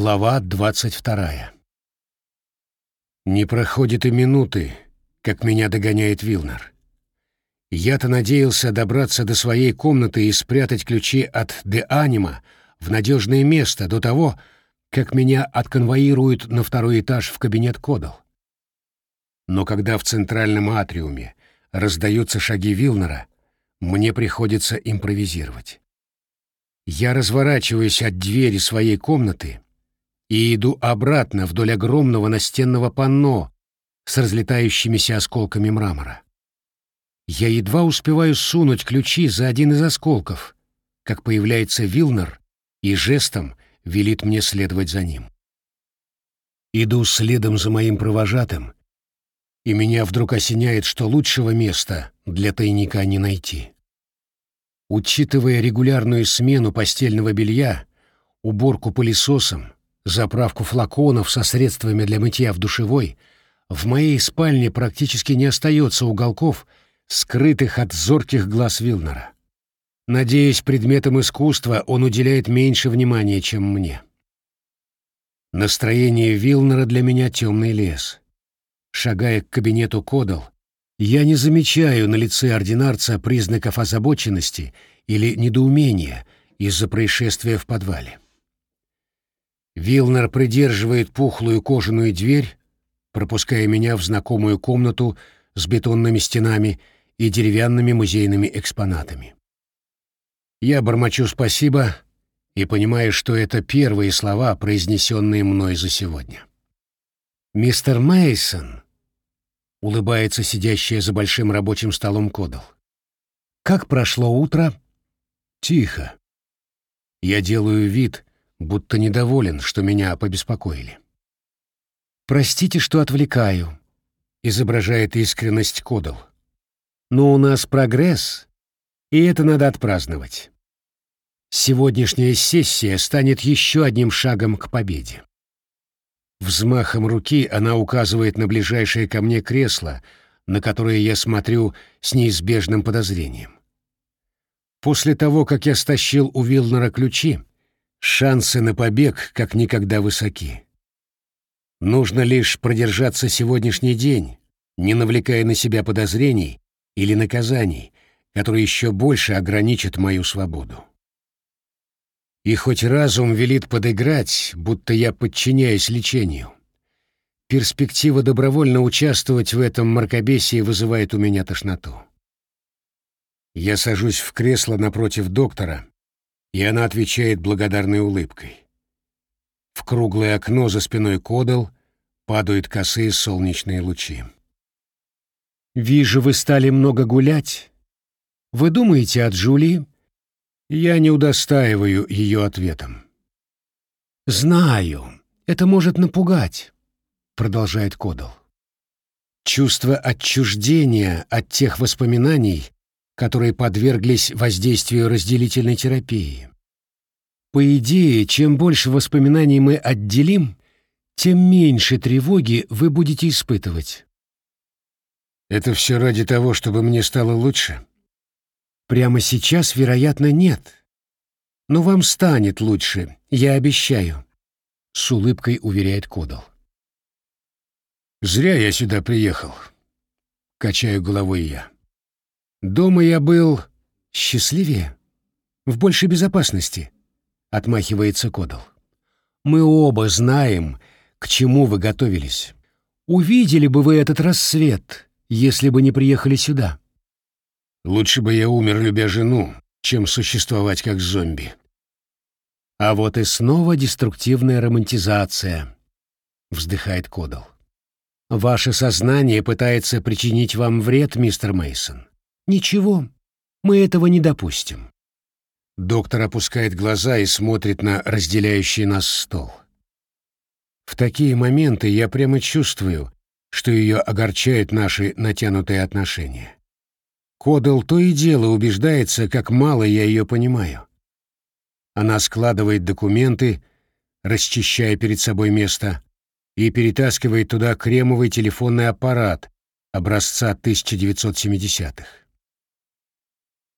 Глава двадцать вторая. Не проходит и минуты, как меня догоняет Вилнер. Я-то надеялся добраться до своей комнаты и спрятать ключи от Де Анима в надежное место до того, как меня отконвоируют на второй этаж в кабинет Кодал. Но когда в центральном атриуме раздаются шаги Вилнера, мне приходится импровизировать. Я разворачиваюсь от двери своей комнаты и иду обратно вдоль огромного настенного панно с разлетающимися осколками мрамора. Я едва успеваю сунуть ключи за один из осколков, как появляется Вилнер и жестом велит мне следовать за ним. Иду следом за моим провожатым, и меня вдруг осеняет, что лучшего места для тайника не найти. Учитывая регулярную смену постельного белья, уборку пылесосом, заправку флаконов со средствами для мытья в душевой, в моей спальне практически не остается уголков, скрытых от зорких глаз Вилнера. Надеюсь, предметам искусства он уделяет меньше внимания, чем мне. Настроение Вилнера для меня темный лес. Шагая к кабинету Кодал, я не замечаю на лице ординарца признаков озабоченности или недоумения из-за происшествия в подвале. Вилнер придерживает пухлую кожаную дверь, пропуская меня в знакомую комнату с бетонными стенами и деревянными музейными экспонатами. Я бормочу спасибо и понимаю, что это первые слова, произнесенные мной за сегодня. «Мистер Мейсон, улыбается сидящая за большим рабочим столом Кодал. «Как прошло утро?» «Тихо. Я делаю вид, будто недоволен, что меня побеспокоили. «Простите, что отвлекаю», — изображает искренность Кодал. «Но у нас прогресс, и это надо отпраздновать. Сегодняшняя сессия станет еще одним шагом к победе». Взмахом руки она указывает на ближайшее ко мне кресло, на которое я смотрю с неизбежным подозрением. После того, как я стащил у Вилнера ключи, Шансы на побег как никогда высоки. Нужно лишь продержаться сегодняшний день, не навлекая на себя подозрений или наказаний, которые еще больше ограничат мою свободу. И хоть разум велит подыграть, будто я подчиняюсь лечению, перспектива добровольно участвовать в этом мракобесии вызывает у меня тошноту. Я сажусь в кресло напротив доктора и она отвечает благодарной улыбкой. В круглое окно за спиной Кодал падают косые солнечные лучи. «Вижу, вы стали много гулять. Вы думаете о Джулии?» Я не удостаиваю ее ответом. «Знаю, это может напугать», — продолжает Кодал. Чувство отчуждения от тех воспоминаний, которые подверглись воздействию разделительной терапии. По идее, чем больше воспоминаний мы отделим, тем меньше тревоги вы будете испытывать. Это все ради того, чтобы мне стало лучше? Прямо сейчас, вероятно, нет. Но вам станет лучше, я обещаю, — с улыбкой уверяет Кодал. Зря я сюда приехал, — качаю головой я. Дома я был счастливее, в большей безопасности, отмахивается Кодал. Мы оба знаем, к чему вы готовились. Увидели бы вы этот рассвет, если бы не приехали сюда. Лучше бы я умер, любя жену, чем существовать как зомби. А вот и снова деструктивная романтизация, вздыхает Кодал. Ваше сознание пытается причинить вам вред, мистер Мейсон. Ничего, мы этого не допустим. Доктор опускает глаза и смотрит на разделяющий нас стол. В такие моменты я прямо чувствую, что ее огорчают наши натянутые отношения. Кодал то и дело убеждается, как мало я ее понимаю. Она складывает документы, расчищая перед собой место, и перетаскивает туда кремовый телефонный аппарат образца 1970-х.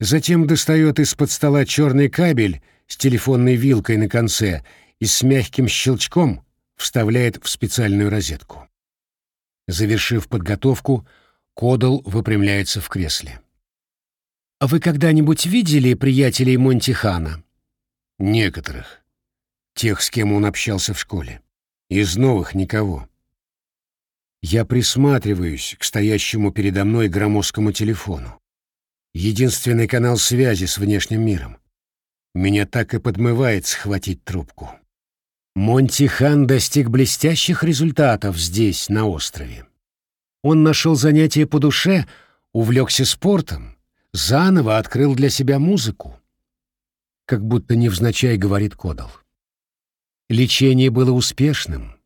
Затем достает из-под стола черный кабель с телефонной вилкой на конце и с мягким щелчком вставляет в специальную розетку. Завершив подготовку, Кодал выпрямляется в кресле. «А вы когда-нибудь видели приятелей Монтихана?» «Некоторых. Тех, с кем он общался в школе. Из новых никого». Я присматриваюсь к стоящему передо мной громоздкому телефону. Единственный канал связи с внешним миром. Меня так и подмывает схватить трубку. Монти Хан достиг блестящих результатов здесь, на острове. Он нашел занятие по душе, увлекся спортом, заново открыл для себя музыку. Как будто невзначай говорит Кодал. Лечение было успешным.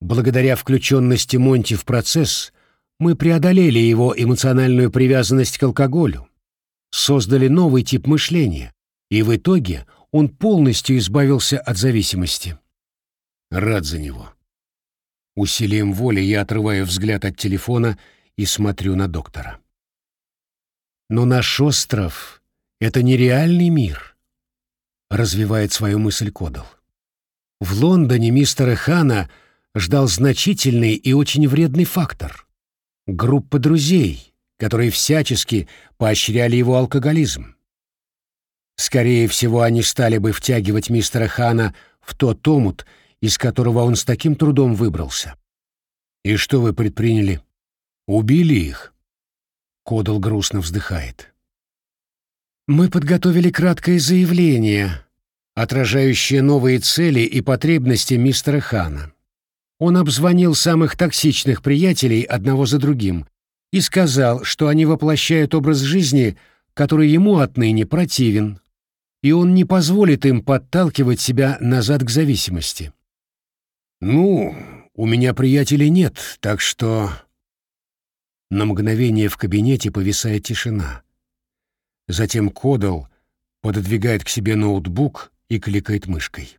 Благодаря включенности Монти в процесс мы преодолели его эмоциональную привязанность к алкоголю, создали новый тип мышления, и в итоге он полностью избавился от зависимости. Рад за него. Усилием воли я отрываю взгляд от телефона и смотрю на доктора. Но наш остров — это нереальный мир, развивает свою мысль Кодал. В Лондоне мистера Хана ждал значительный и очень вредный фактор — группа друзей, которые всячески поощряли его алкоголизм. Скорее всего, они стали бы втягивать мистера Хана в тот омут, из которого он с таким трудом выбрался. И что вы предприняли? Убили их? Кодал грустно вздыхает. Мы подготовили краткое заявление, отражающее новые цели и потребности мистера Хана. Он обзвонил самых токсичных приятелей одного за другим и сказал, что они воплощают образ жизни, который ему отныне противен, и он не позволит им подталкивать себя назад к зависимости. «Ну, у меня приятелей нет, так что...» На мгновение в кабинете повисает тишина. Затем Кодал пододвигает к себе ноутбук и кликает мышкой.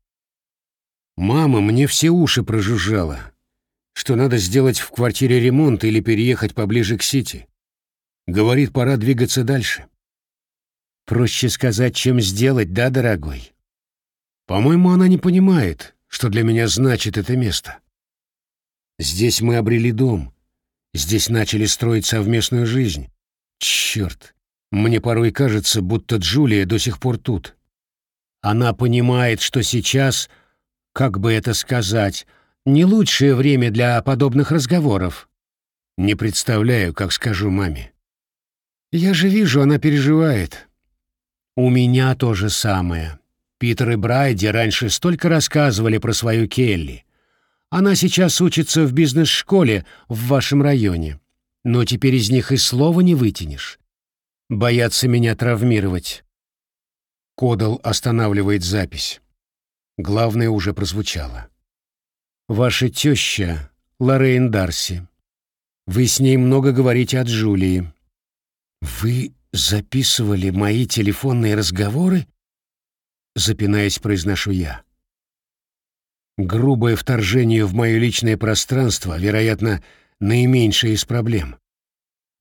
«Мама мне все уши прожужжала, что надо сделать в квартире ремонт или переехать поближе к Сити. Говорит, пора двигаться дальше. Проще сказать, чем сделать, да, дорогой? По-моему, она не понимает, что для меня значит это место. Здесь мы обрели дом. Здесь начали строить совместную жизнь. Черт, мне порой кажется, будто Джулия до сих пор тут. Она понимает, что сейчас, как бы это сказать, не лучшее время для подобных разговоров. Не представляю, как скажу маме. Я же вижу, она переживает. У меня то же самое. Питер и Брайди раньше столько рассказывали про свою Келли. Она сейчас учится в бизнес-школе в вашем районе. Но теперь из них и слова не вытянешь. Боятся меня травмировать. Кодал останавливает запись. Главное уже прозвучало. Ваша теща, Лоррейн Дарси. Вы с ней много говорите о Джулии. Вы записывали мои телефонные разговоры? Запинаясь, произношу я. Грубое вторжение в мое личное пространство, вероятно, наименьшая из проблем.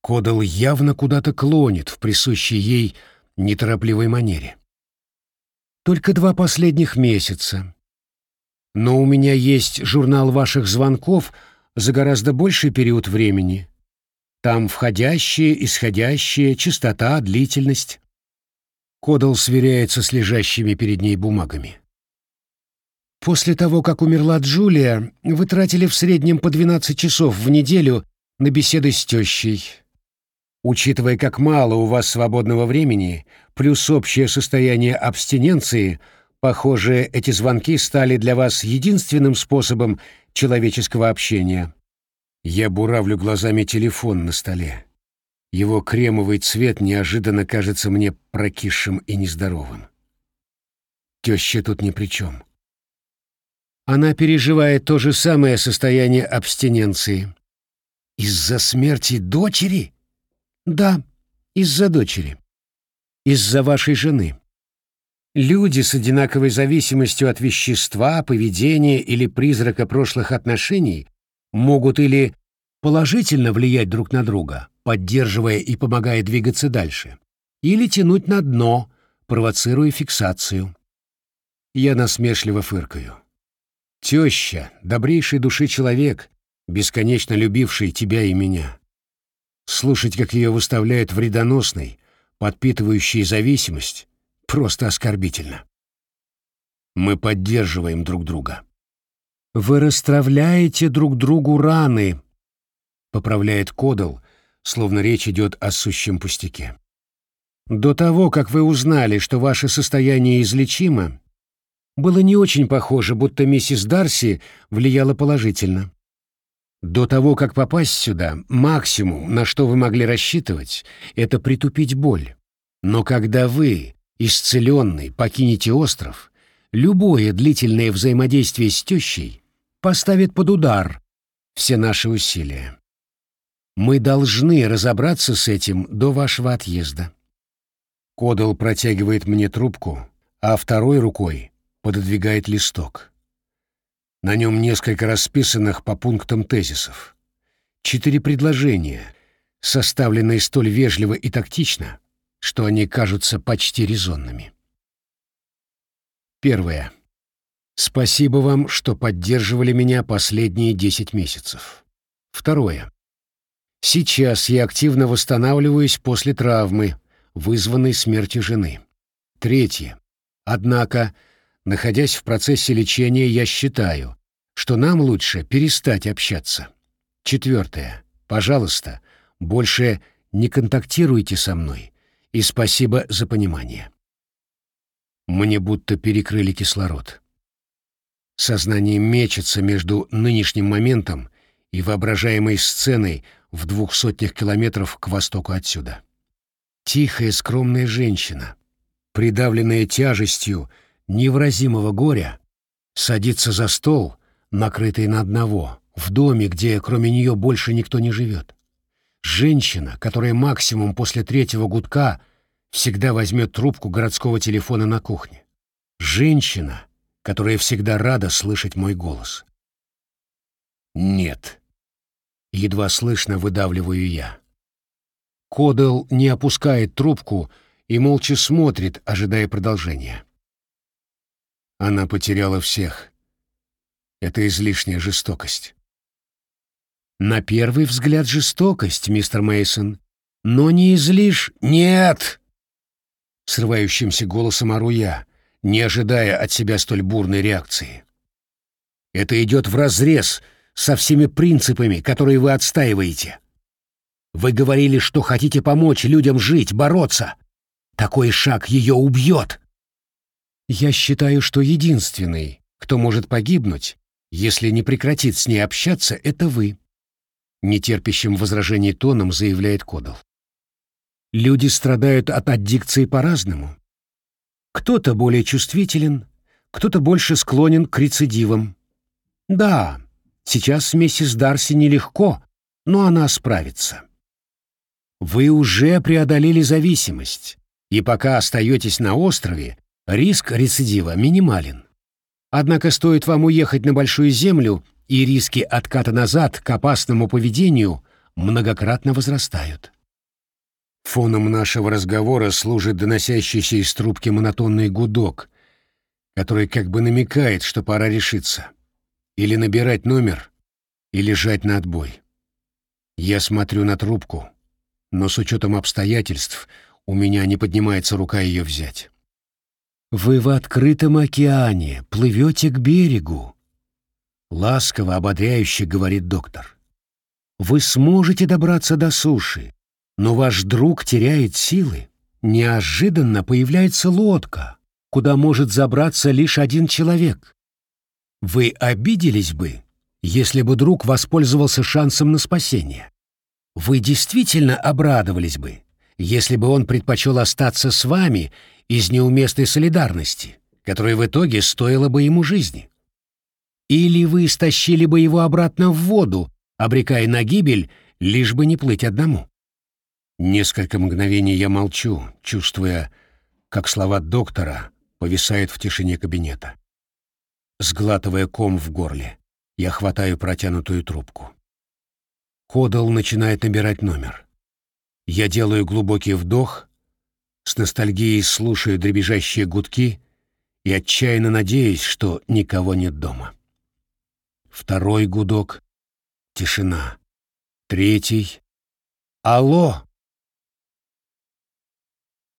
Кодал явно куда-то клонит в присущей ей неторопливой манере. Только два последних месяца. Но у меня есть журнал ваших звонков за гораздо больший период времени, там входящие, исходящие, частота, длительность. Кодал сверяется с лежащими перед ней бумагами. После того, как умерла Джулия, вы тратили в среднем по 12 часов в неделю на беседы с тещей. Учитывая, как мало у вас свободного времени, плюс общее состояние абстиненции, похоже, эти звонки стали для вас единственным способом человеческого общения. Я буравлю глазами телефон на столе. Его кремовый цвет неожиданно кажется мне прокисшим и нездоровым. Теща тут ни при чем. Она переживает то же самое состояние абстиненции. Из-за смерти дочери? Да, из-за дочери. Из-за вашей жены. Люди с одинаковой зависимостью от вещества, поведения или призрака прошлых отношений могут или положительно влиять друг на друга, поддерживая и помогая двигаться дальше, или тянуть на дно, провоцируя фиксацию. Я насмешливо фыркаю. Теща, добрейшей души человек, бесконечно любивший тебя и меня. Слушать, как ее выставляют вредоносной, подпитывающей зависимость, просто оскорбительно. Мы поддерживаем друг друга. «Вы расстравляете друг другу раны», — поправляет Кодал, словно речь идет о сущем пустяке. «До того, как вы узнали, что ваше состояние излечимо, было не очень похоже, будто миссис Дарси влияла положительно. До того, как попасть сюда, максимум, на что вы могли рассчитывать, это притупить боль. Но когда вы, исцеленный, покинете остров, любое длительное взаимодействие с тещей поставит под удар все наши усилия. Мы должны разобраться с этим до вашего отъезда. Кодал протягивает мне трубку, а второй рукой пододвигает листок. На нем несколько расписанных по пунктам тезисов. Четыре предложения, составленные столь вежливо и тактично, что они кажутся почти резонными. Первое. Спасибо вам, что поддерживали меня последние десять месяцев. Второе. Сейчас я активно восстанавливаюсь после травмы, вызванной смертью жены. Третье. Однако Находясь в процессе лечения, я считаю, что нам лучше перестать общаться. Четвертое. Пожалуйста, больше не контактируйте со мной. И спасибо за понимание. Мне будто перекрыли кислород. Сознание мечется между нынешним моментом и воображаемой сценой в двух сотнях километров к востоку отсюда. Тихая, скромная женщина, придавленная тяжестью, невыразимого горя, садится за стол, накрытый на одного, в доме, где кроме нее больше никто не живет. Женщина, которая максимум после третьего гудка всегда возьмет трубку городского телефона на кухне. Женщина, которая всегда рада слышать мой голос. «Нет», — едва слышно выдавливаю я. Кодел не опускает трубку и молча смотрит, ожидая продолжения. Она потеряла всех. Это излишняя жестокость. На первый взгляд жестокость, мистер Мейсон, но не излишь... Нет! Срывающимся голосом ору я, не ожидая от себя столь бурной реакции. Это идет вразрез со всеми принципами, которые вы отстаиваете. Вы говорили, что хотите помочь людям жить, бороться. Такой шаг ее убьет. Я считаю, что единственный, кто может погибнуть, если не прекратит с ней общаться, это вы. Нетерпящим возражений тоном заявляет Кодал. Люди страдают от аддикции по-разному. Кто-то более чувствителен, кто-то больше склонен к рецидивам. Да, сейчас миссис Дарси нелегко, но она справится. Вы уже преодолели зависимость, и пока остаетесь на острове, Риск рецидива минимален. Однако стоит вам уехать на Большую Землю, и риски отката назад к опасному поведению многократно возрастают. Фоном нашего разговора служит доносящийся из трубки монотонный гудок, который как бы намекает, что пора решиться. Или набирать номер, или жать на отбой. Я смотрю на трубку, но с учетом обстоятельств у меня не поднимается рука ее взять. Вы в открытом океане, плывете к берегу. Ласково, ободряюще говорит доктор. Вы сможете добраться до суши, но ваш друг теряет силы. Неожиданно появляется лодка, куда может забраться лишь один человек. Вы обиделись бы, если бы друг воспользовался шансом на спасение. Вы действительно обрадовались бы, если бы он предпочел остаться с вами из неуместной солидарности, которая в итоге стоила бы ему жизни. Или вы стащили бы его обратно в воду, обрекая на гибель, лишь бы не плыть одному. Несколько мгновений я молчу, чувствуя, как слова доктора повисают в тишине кабинета. Сглатывая ком в горле, я хватаю протянутую трубку. Кодал начинает набирать номер. Я делаю глубокий вдох с ностальгией слушаю дребезжащие гудки и отчаянно надеясь, что никого нет дома. Второй гудок — тишина. Третий — «Алло!»